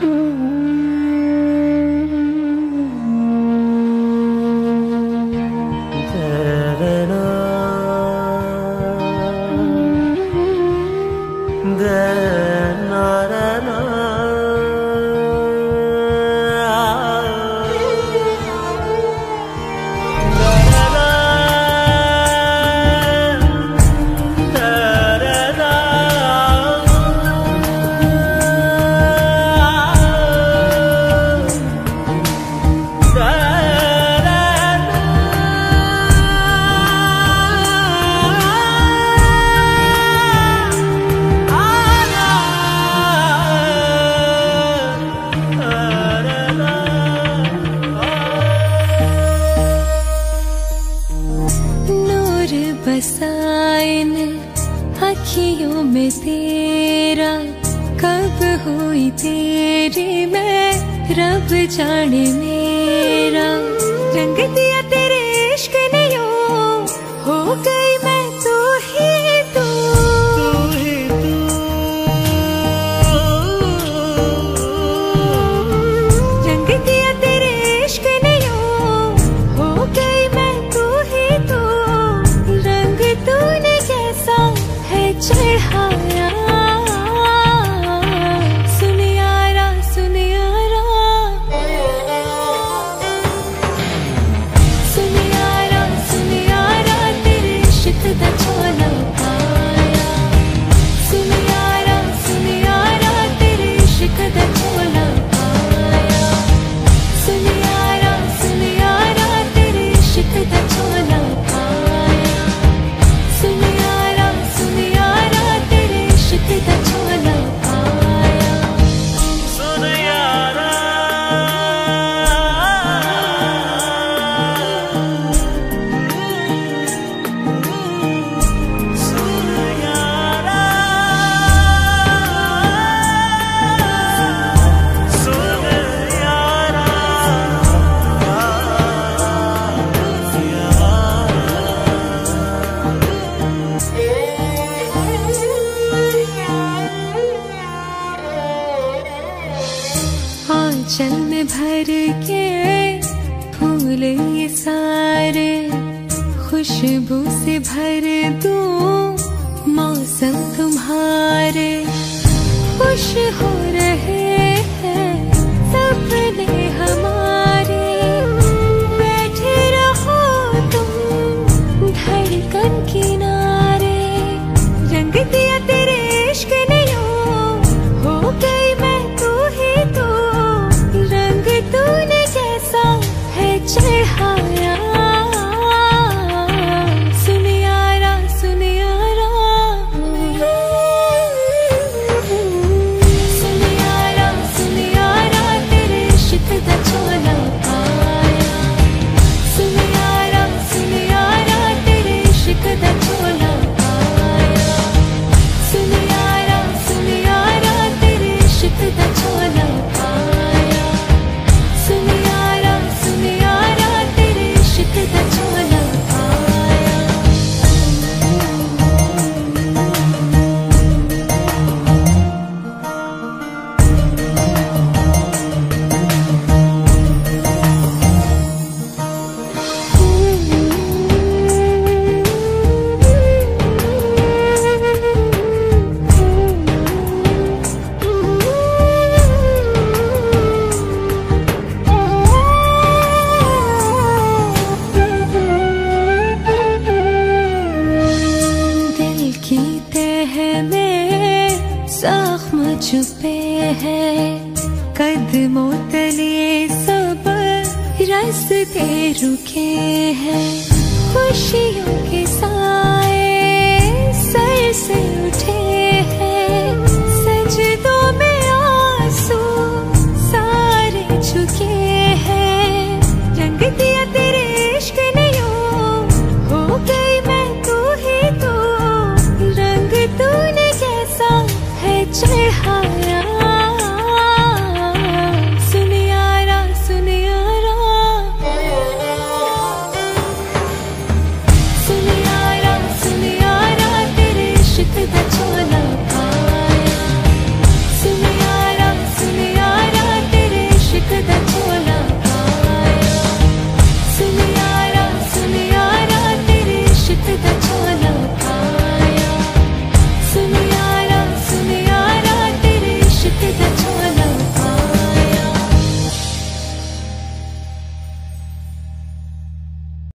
Mm-hmm. बसाए अखियों में तेरा कब हुई तेरी मैं रब जाने मेरा। रंग चंद भर के फूल ये सारे खुशबू से भर दूँ मौसम तुम्हारे। खुश हो में जख्म छुपे हैं। कदमों तले सब रास्ते रुके हैं। खुशियों के साए सर से उठे हैं। सजदों में आँसू सारे झुके हैं। रंग दे